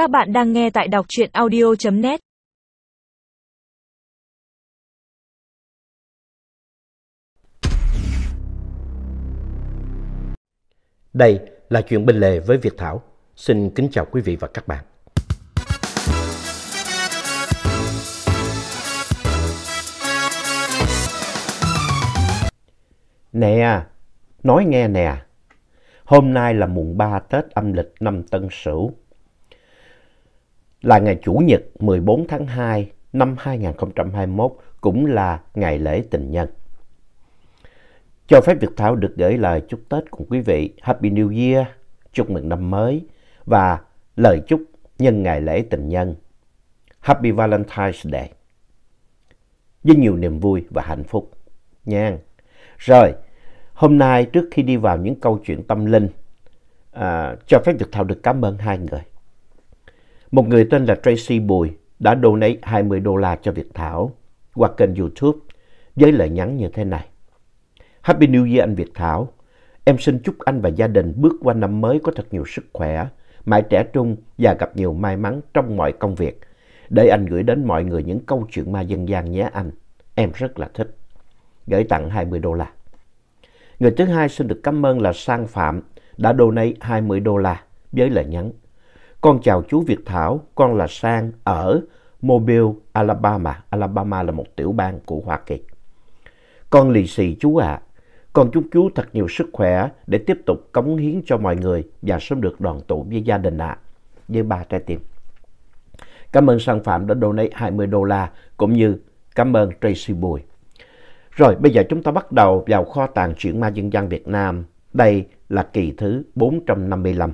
Các bạn đang nghe tại đọc truyện audio.net Đây là chuyện bên lề với Việt Thảo. Xin kính chào quý vị và các bạn. Nè, nói nghe nè, hôm nay là mùng 3 Tết âm lịch năm Tân Sửu. Là ngày Chủ nhật 14 tháng 2 năm 2021 cũng là ngày lễ tình nhân. Cho phép Việt Thảo được gửi lời chúc Tết cùng quý vị Happy New Year, chúc mừng năm mới và lời chúc nhân ngày lễ tình nhân Happy Valentine's Day với nhiều niềm vui và hạnh phúc nha. Rồi, hôm nay trước khi đi vào những câu chuyện tâm linh, à, cho phép Việt Thảo được cảm ơn hai người. Một người tên là Tracy Bùi đã donate 20 đô la cho Việt Thảo qua kênh YouTube với lời nhắn như thế này. Happy New Year anh Việt Thảo. Em xin chúc anh và gia đình bước qua năm mới có thật nhiều sức khỏe, mãi trẻ trung và gặp nhiều may mắn trong mọi công việc. Để anh gửi đến mọi người những câu chuyện ma dân gian nhé anh. Em rất là thích. Gửi tặng 20 đô la. Người thứ hai xin được cảm ơn là Sang Phạm đã donate 20 đô la với lời nhắn. Con chào chú Việt Thảo, con là Sang ở Mobile, Alabama. Alabama là một tiểu bang của Hoa Kỳ. Con lì xì chú ạ. À. Con chúc chú thật nhiều sức khỏe để tiếp tục cống hiến cho mọi người và sớm được đoàn tụ với gia đình ạ. À. Với ba trái tim. Cảm ơn Sang Phạm đã donate 20 đô la cũng như cảm ơn Tracy Bùi. Rồi bây giờ chúng ta bắt đầu vào kho tàng truyện ma dân gian Việt Nam. Đây là kỳ thứ 455.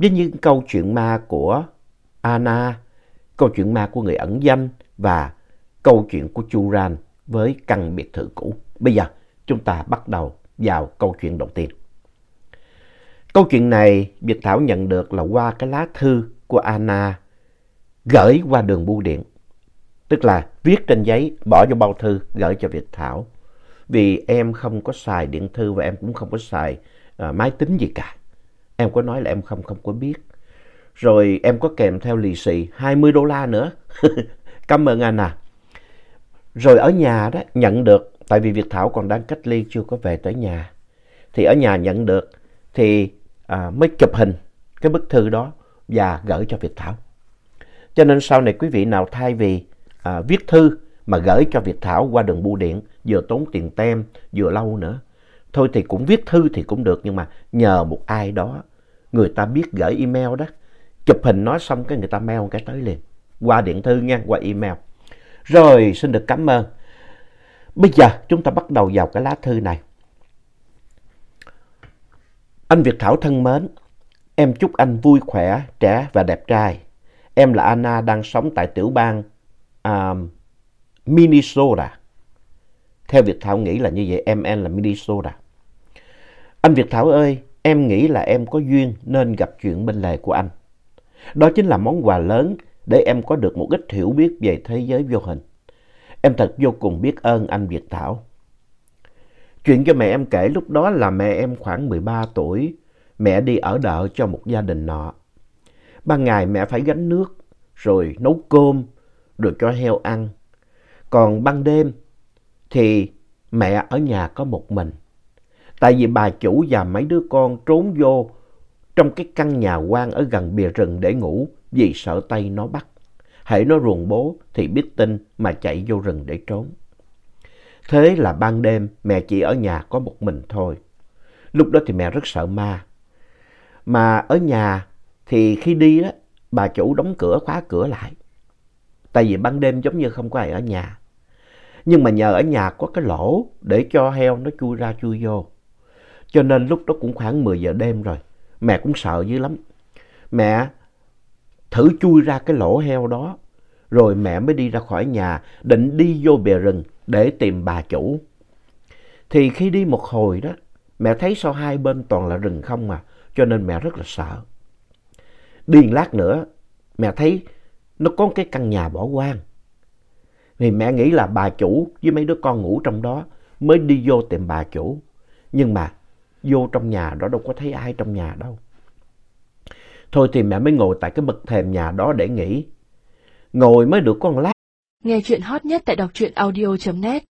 Với những câu chuyện ma của Anna, câu chuyện ma của người ẩn danh và câu chuyện của Chu Ran với căn biệt thự cũ. Bây giờ chúng ta bắt đầu vào câu chuyện đầu tiên. Câu chuyện này Việt Thảo nhận được là qua cái lá thư của Anna gửi qua đường bưu điện. Tức là viết trên giấy, bỏ vô bao thư, gửi cho Việt Thảo. Vì em không có xài điện thư và em cũng không có xài uh, máy tính gì cả. Em có nói là em không không có biết. Rồi em có kèm theo lì xì 20 đô la nữa. Cảm ơn anh à. Rồi ở nhà đó nhận được, tại vì Việt Thảo còn đang cách ly chưa có về tới nhà. Thì ở nhà nhận được thì à, mới chụp hình cái bức thư đó và gửi cho Việt Thảo. Cho nên sau này quý vị nào thay vì à, viết thư mà gửi cho Việt Thảo qua đường bưu điện vừa tốn tiền tem vừa lâu nữa. Thôi thì cũng viết thư thì cũng được nhưng mà nhờ một ai đó người ta biết gửi email đó. Chụp hình nói xong cái người ta mail cái tới liền. Qua điện thư nha, qua email. Rồi xin được cảm ơn. Bây giờ chúng ta bắt đầu vào cái lá thư này. Anh Việt Thảo thân mến, em chúc anh vui khỏe, trẻ và đẹp trai. Em là Anna đang sống tại tiểu bang uh, Minnesota. Theo Việt Thảo nghĩ là như vậy, em em là Minnesota. Anh Việt Thảo ơi, em nghĩ là em có duyên nên gặp chuyện bên lề của anh. Đó chính là món quà lớn để em có được một ít hiểu biết về thế giới vô hình. Em thật vô cùng biết ơn anh Việt Thảo. Chuyện cho mẹ em kể lúc đó là mẹ em khoảng 13 tuổi, mẹ đi ở đợ cho một gia đình nọ. Ban ngày mẹ phải gánh nước, rồi nấu cơm, rồi cho heo ăn. Còn ban đêm thì mẹ ở nhà có một mình. Tại vì bà chủ và mấy đứa con trốn vô trong cái căn nhà quan ở gần bìa rừng để ngủ vì sợ tay nó bắt. Hãy nó ruồng bố thì biết tin mà chạy vô rừng để trốn. Thế là ban đêm mẹ chỉ ở nhà có một mình thôi. Lúc đó thì mẹ rất sợ ma. Mà ở nhà thì khi đi đó, bà chủ đóng cửa khóa cửa lại. Tại vì ban đêm giống như không có ai ở nhà. Nhưng mà nhờ ở nhà có cái lỗ để cho heo nó chui ra chui vô. Cho nên lúc đó cũng khoảng 10 giờ đêm rồi. Mẹ cũng sợ dữ lắm. Mẹ thử chui ra cái lỗ heo đó. Rồi mẹ mới đi ra khỏi nhà định đi vô bìa rừng để tìm bà chủ. Thì khi đi một hồi đó, mẹ thấy sau hai bên toàn là rừng không mà, cho nên mẹ rất là sợ. Đi lát nữa, mẹ thấy nó có cái căn nhà bỏ hoang. Thì mẹ nghĩ là bà chủ với mấy đứa con ngủ trong đó mới đi vô tìm bà chủ. Nhưng mà vô trong nhà đó đâu có thấy ai trong nhà đâu. Thôi thì mẹ mới ngồi tại cái bậc thềm nhà đó để nghỉ. Ngồi mới được con lát. Nghe chuyện hot nhất tại đọc truyện audio.net